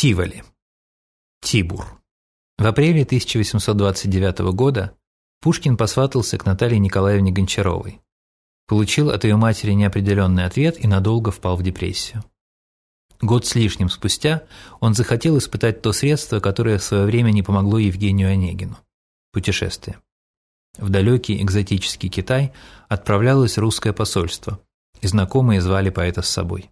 Тиволи. Тибур. В апреле 1829 года Пушкин посватался к Наталье Николаевне Гончаровой. Получил от ее матери неопределенный ответ и надолго впал в депрессию. Год с лишним спустя он захотел испытать то средство, которое в свое время не помогло Евгению Онегину – путешествие. В далекий экзотический Китай отправлялось русское посольство, и знакомые звали поэта с собой.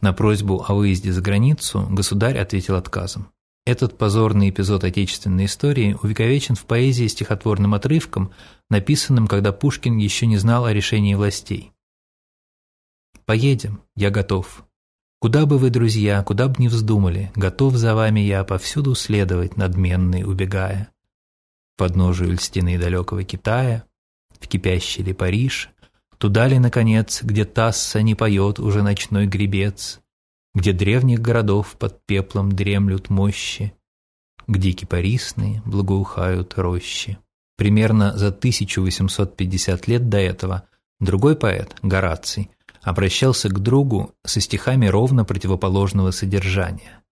На просьбу о выезде за границу государь ответил отказом. Этот позорный эпизод отечественной истории увековечен в поэзии стихотворным отрывком, написанным, когда Пушкин еще не знал о решении властей. «Поедем, я готов. Куда бы вы, друзья, куда бы ни вздумали, готов за вами я повсюду следовать, надменный убегая. Подножию льстины далекого Китая, в кипящий ли Париж, Туда ли, наконец, где Тасса не поет уже ночной гребец, Где древних городов под пеплом дремлют мощи, Где кипарисные благоухают рощи. Примерно за 1850 лет до этого другой поэт, Гораций, обращался к другу со стихами ровно противоположного содержания.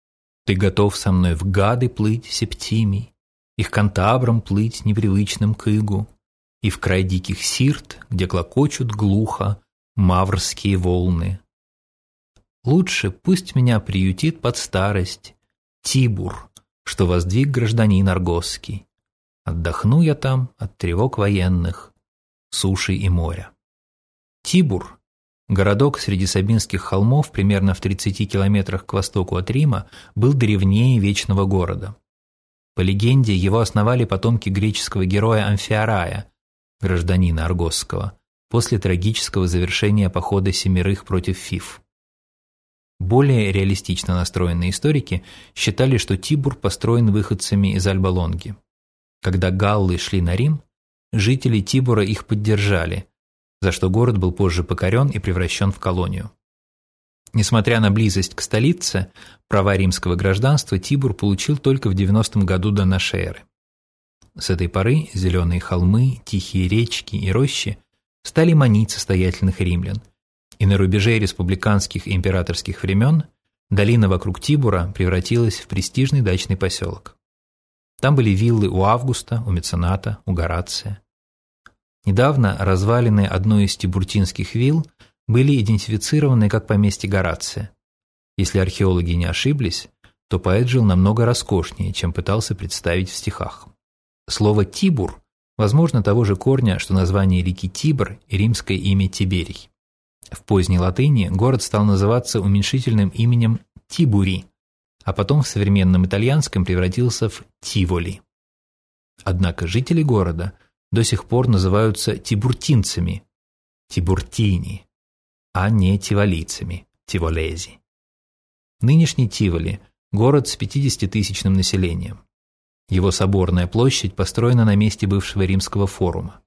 «Ты готов со мной в гады плыть, Септимий, их кантабром плыть непривычным к игу, и в край диких сирт, где клокочут глухо маврские волны. Лучше пусть меня приютит под старость Тибур, что воздвиг гражданин Аргосский. Отдохну я там от тревог военных, суши и моря. Тибур, городок среди Сабинских холмов примерно в 30 километрах к востоку от Рима, был древнее Вечного города. По легенде, его основали потомки греческого героя Амфиарая, гражданина Аргосского, после трагического завершения похода семерых против Фиф. Более реалистично настроенные историки считали, что Тибур построен выходцами из Альба-Лонги. Когда галлы шли на Рим, жители Тибура их поддержали, за что город был позже покорен и превращен в колонию. Несмотря на близость к столице, права римского гражданства Тибур получил только в 90 году до нашей эры. С этой поры зеленые холмы, тихие речки и рощи стали манить состоятельных римлян, и на рубеже республиканских и императорских времен долина вокруг Тибура превратилась в престижный дачный поселок. Там были виллы у Августа, у Мецената, у Горация. Недавно развалины одной из тибуртинских вилл были идентифицированы как поместье Горация. Если археологи не ошиблись, то поэт жил намного роскошнее, чем пытался представить в стихах. Слово «тибур» возможно того же корня, что название реки Тибр и римское имя Тиберий. В поздней латыни город стал называться уменьшительным именем Тибури, а потом в современном итальянском превратился в Тиволи. Однако жители города до сих пор называются тибуртинцами, тибуртини, а не тиволийцами, тиволези. Нынешний Тиволи – город с 50-тысячным населением. Его соборная площадь построена на месте бывшего римского форума.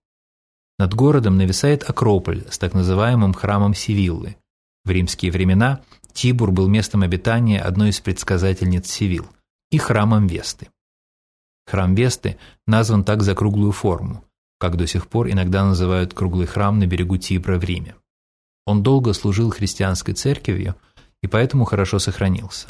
Над городом нависает Акрополь с так называемым храмом Сивиллы. В римские времена Тибур был местом обитания одной из предсказательниц Сивил и храмом Весты. Храм Весты назван так за круглую форму, как до сих пор иногда называют круглый храм на берегу Тибра в Риме. Он долго служил христианской церковью и поэтому хорошо сохранился.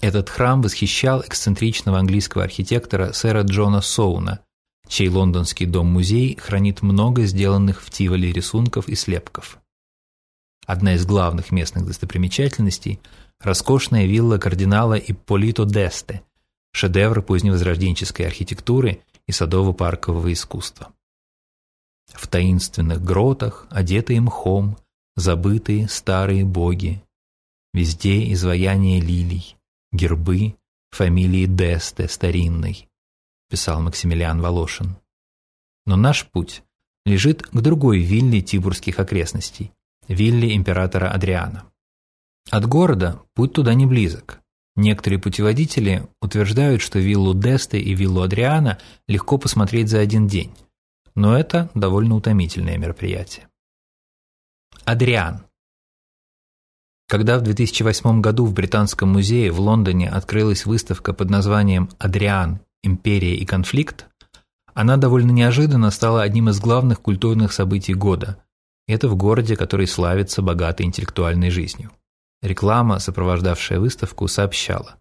Этот храм восхищал эксцентричного английского архитектора сэра Джона Соуна, чей лондонский дом-музей хранит много сделанных в Тиволе рисунков и слепков. Одна из главных местных достопримечательностей – роскошная вилла кардинала Ипполито Десте, шедевр поздневозрожденческой архитектуры и садово-паркового искусства. В таинственных гротах, одетые мхом, забытые старые боги. Везде изваяние лилий, гербы фамилии Десте старинной, писал Максимилиан Волошин. Но наш путь лежит к другой вилле Тибурских окрестностей, вилле императора Адриана. От города путь туда не близок. Некоторые путеводители утверждают, что виллу Десте и виллу Адриана легко посмотреть за один день, но это довольно утомительное мероприятие. Адриан когда в 2008 году в Британском музее в Лондоне открылась выставка под названием «Адриан. Империя и конфликт», она довольно неожиданно стала одним из главных культурных событий года. Это в городе, который славится богатой интеллектуальной жизнью. Реклама, сопровождавшая выставку, сообщала.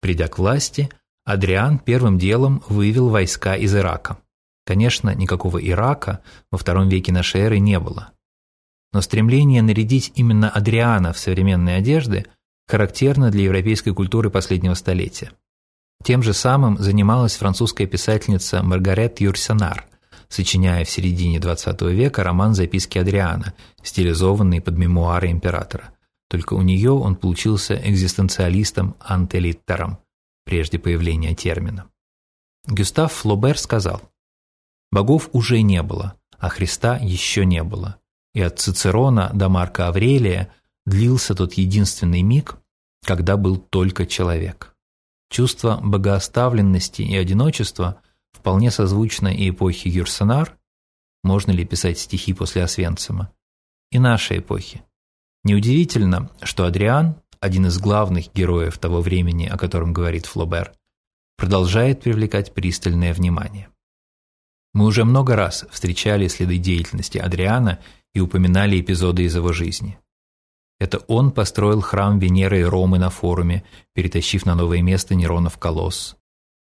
Придя к власти, Адриан первым делом вывел войска из Ирака. Конечно, никакого Ирака во втором веке нашей эры не было. Но стремление нарядить именно Адриана в современные одежды характерно для европейской культуры последнего столетия. Тем же самым занималась французская писательница Маргарет Юрсенар, сочиняя в середине XX века роман «Записки Адриана», стилизованный под мемуары императора. Только у нее он получился экзистенциалистом-антелиттером, прежде появления термина. Гюстав Флобер сказал, «Богов уже не было, а Христа еще не было, и от Цицерона до Марка Аврелия длился тот единственный миг, когда был только человек». Чувство богооставленности и одиночества вполне созвучно и эпохе Юрсенар, можно ли писать стихи после Освенцима, и нашей эпохи. Неудивительно, что Адриан, один из главных героев того времени, о котором говорит Флобер, продолжает привлекать пристальное внимание. Мы уже много раз встречали следы деятельности Адриана и упоминали эпизоды из его жизни. Это он построил храм Венеры и Ромы на форуме, перетащив на новое место Неронов колосс.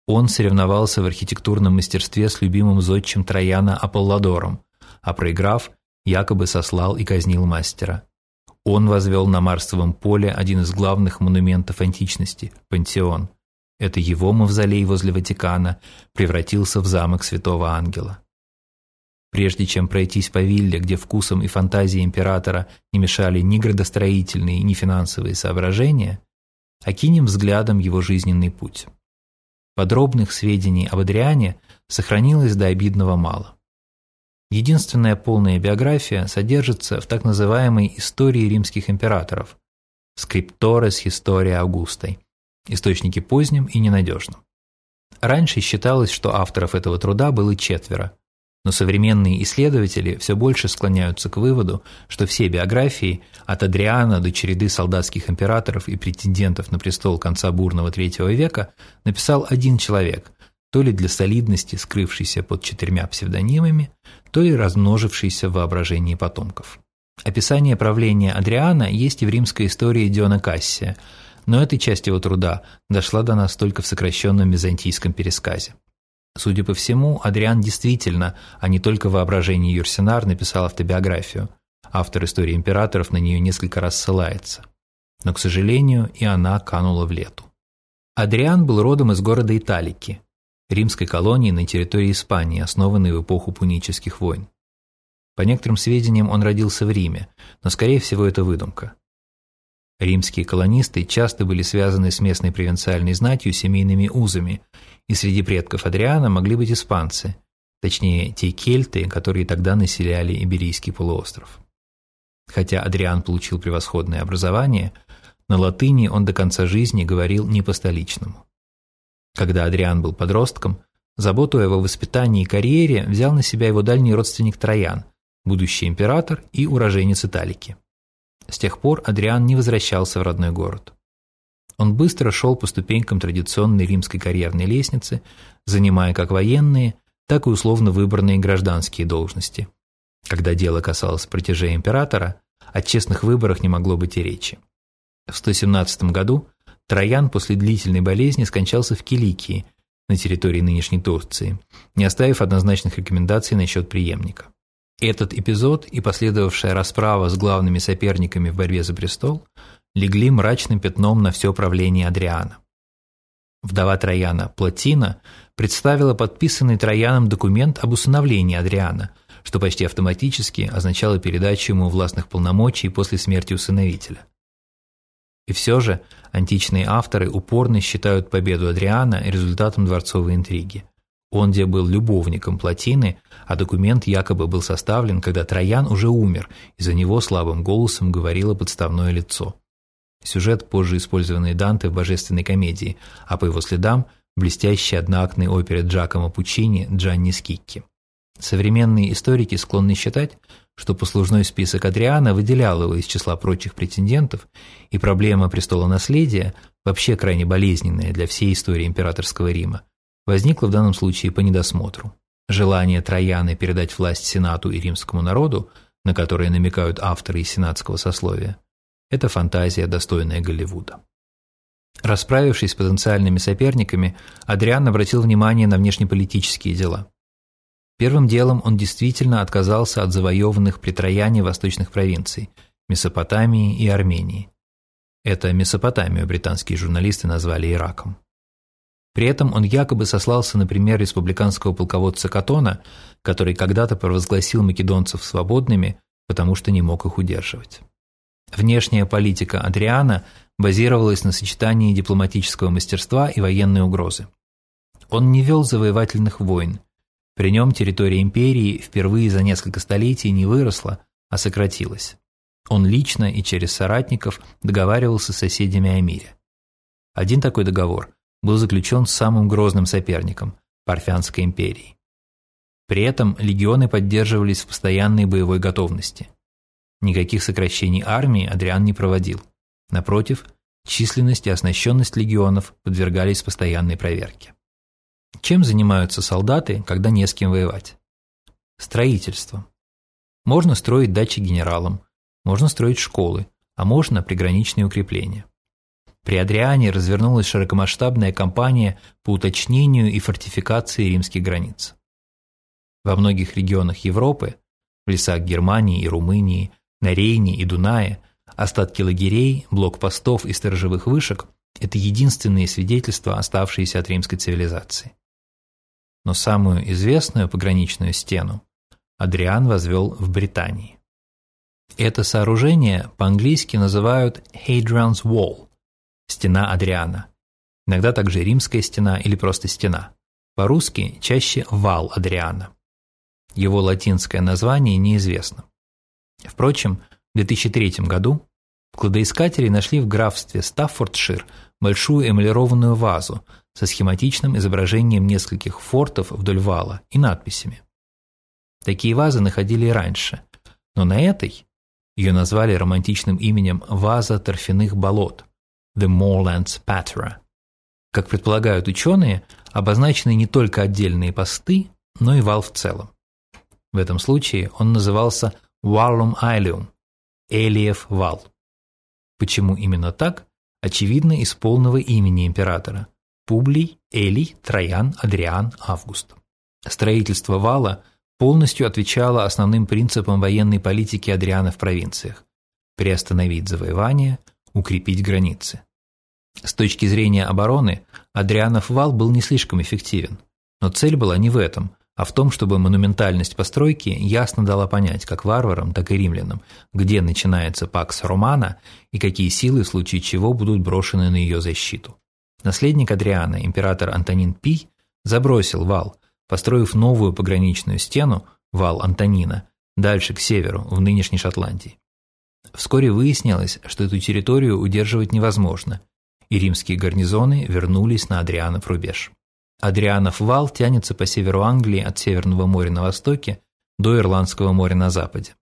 Он соревновался в архитектурном мастерстве с любимым зодчим Трояна Аполлодором, а проиграв, якобы сослал и казнил мастера. Он возвел на Марсовом поле один из главных монументов античности – Пантеон. Это его мавзолей возле Ватикана превратился в замок Святого Ангела. Прежде чем пройтись по вилле, где вкусом и фантазией императора не мешали ни градостроительные, ни финансовые соображения, окинем взглядом его жизненный путь. Подробных сведений об Адриане сохранилось до обидного мало. Единственная полная биография содержится в так называемой «Истории римских императоров» «Скрипторес Historia Августой», источнике поздним и ненадежным. Раньше считалось, что авторов этого труда было четверо, но современные исследователи все больше склоняются к выводу, что все биографии, от Адриана до череды солдатских императоров и претендентов на престол конца бурного III века, написал один человек, то ли для солидности, скрывшийся под четырьмя псевдонимами, то ли размножившийся в воображении потомков. Описание правления Адриана есть и в римской истории Диона Кассия, но эта часть его труда дошла до нас только в сокращенном византийском пересказе. Судя по всему, Адриан действительно, а не только воображение Юрсенар, написал автобиографию. Автор истории императоров на нее несколько раз ссылается. Но, к сожалению, и она канула в лету. Адриан был родом из города Италики, римской колонии на территории Испании, основанной в эпоху пунических войн. По некоторым сведениям, он родился в Риме, но, скорее всего, это выдумка. Римские колонисты часто были связаны с местной провинциальной знатью семейными узами, и среди предков Адриана могли быть испанцы, точнее, те кельты, которые тогда населяли Иберийский полуостров. Хотя Адриан получил превосходное образование, на латыни он до конца жизни говорил не по-столичному. Когда Адриан был подростком, заботу о его воспитании и карьере взял на себя его дальний родственник Троян, будущий император и уроженец Италики. С тех пор Адриан не возвращался в родной город. Он быстро шел по ступенькам традиционной римской карьерной лестницы, занимая как военные, так и условно выбранные гражданские должности. Когда дело касалось протяжей императора, о честных выборах не могло быть и речи. В 117 году Троян после длительной болезни скончался в Киликии, на территории нынешней Турции, не оставив однозначных рекомендаций насчет преемника. Этот эпизод и последовавшая расправа с главными соперниками в борьбе за престол легли мрачным пятном на все правление Адриана. Вдова Трояна, Платина, представила подписанный Трояном документ об усыновлении Адриана, что почти автоматически означало передачу ему властных полномочий после смерти усыновителя. И все же античные авторы упорно считают победу Адриана результатом дворцовой интриги. Он где был любовником Платины, а документ якобы был составлен, когда Троян уже умер, и за него слабым голосом говорило подставное лицо. Сюжет, позже использованный Данте в «Божественной комедии», а по его следам – блестящей одноактной опере Джакомо Пучини «Джанни Скикки». Современные историки склонны считать, что послужной список Адриана выделял его из числа прочих претендентов, и проблема престола наследия, вообще крайне болезненная для всей истории императорского Рима, возникло в данном случае по недосмотру. Желание Трояны передать власть Сенату и римскому народу, на которое намекают авторы из сенатского сословия, – это фантазия, достойная Голливуда. Расправившись с потенциальными соперниками, Адриан обратил внимание на внешнеполитические дела. Первым делом он действительно отказался от завоеванных при Трояне восточных провинций – Месопотамии и Армении. Это Месопотамию британские журналисты назвали Ираком. При этом он якобы сослался на пример республиканского полководца Катона, который когда-то провозгласил македонцев свободными, потому что не мог их удерживать. Внешняя политика Адриана базировалась на сочетании дипломатического мастерства и военной угрозы. Он не вел завоевательных войн. При нем территория империи впервые за несколько столетий не выросла, а сократилась. Он лично и через соратников договаривался с соседями о мире. Один такой договор был заключен с самым грозным соперником – Парфянской империей. При этом легионы поддерживались в постоянной боевой готовности. Никаких сокращений армии Адриан не проводил. Напротив, численность и оснащенность легионов подвергались постоянной проверке. Чем занимаются солдаты, когда не с кем воевать? Строительством. Можно строить дачи генералам, можно строить школы, а можно приграничные укрепления. При Адриане развернулась широкомасштабная кампания по уточнению и фортификации римских границ. Во многих регионах Европы, в лесах Германии и Румынии, на Рейне и Дунае, остатки лагерей, блокпостов и сторожевых вышек – это единственные свидетельства, оставшиеся от римской цивилизации. Но самую известную пограничную стену Адриан возвел в Британии. Это сооружение по-английски называют Hadrian's Wall – стена Адриана. Иногда также римская стена или просто стена. По-русски чаще вал Адриана. Его латинское название неизвестно. Впрочем, в 2003 году кладоискатели нашли в графстве Стаффордшир большую эмалированную вазу со схематичным изображением нескольких фортов вдоль вала и надписями. Такие вазы находили и раньше, но на этой ее назвали романтичным именем «Ваза торфяных болот» – «The Moorlands Patera». Как предполагают ученые, обозначены не только отдельные посты, но и вал в целом. В этом случае он назывался Валум Айлиум – Элиев вал. Почему именно так, очевидно из полного имени императора – Публий, Элий, Троян, Адриан, Август. Строительство вала полностью отвечало основным принципам военной политики Адриана в провинциях – приостановить завоевание, укрепить границы. С точки зрения обороны, Адрианов вал был не слишком эффективен, но цель была не в этом, а в том, чтобы монументальность постройки ясно дала понять как варварам, так и римлянам, где начинается пакс Романа и какие силы в случае чего будут брошены на ее защиту. Наследник Адриана, император Антонин Пий, забросил вал, построив новую пограничную стену, вал Антонина, дальше к северу, в нынешней Шотландии. Вскоре выяснилось, что эту территорию удерживать невозможно, и римские гарнизоны вернулись на Адрианов рубеж. Адрианов вал тянется по северу Англии от Северного моря на востоке до Ирландского моря на западе.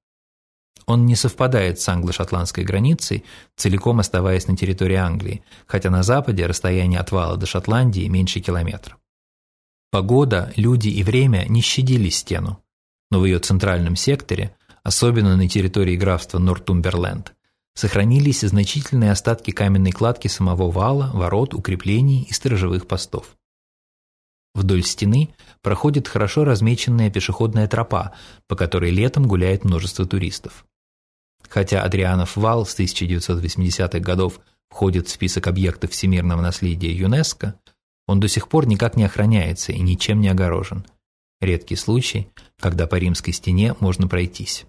Он не совпадает с англо-шотландской границей, целиком оставаясь на территории Англии, хотя на западе расстояние от вала до Шотландии меньше километра. Погода, люди и время не щадили стену, но в ее центральном секторе, особенно на территории графства Нортумберленд, сохранились значительные остатки каменной кладки самого вала, ворот, укреплений и сторожевых постов. Вдоль стены проходит хорошо размеченная пешеходная тропа, по которой летом гуляет множество туристов. Хотя Адрианов вал с 1980-х годов входит в список объектов всемирного наследия ЮНЕСКО, он до сих пор никак не охраняется и ничем не огорожен. Редкий случай, когда по римской стене можно пройтись.